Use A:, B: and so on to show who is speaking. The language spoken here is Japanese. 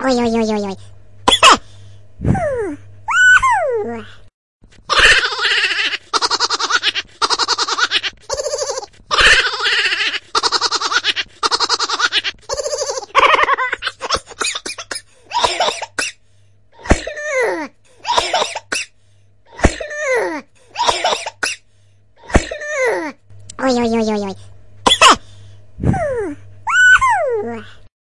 A: おいおいおいおいおい。おいおいおいおいおい。